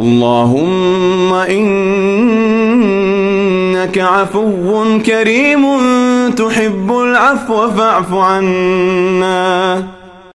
اللهم إنك عفو كريم تحب العفو فاعف عنا.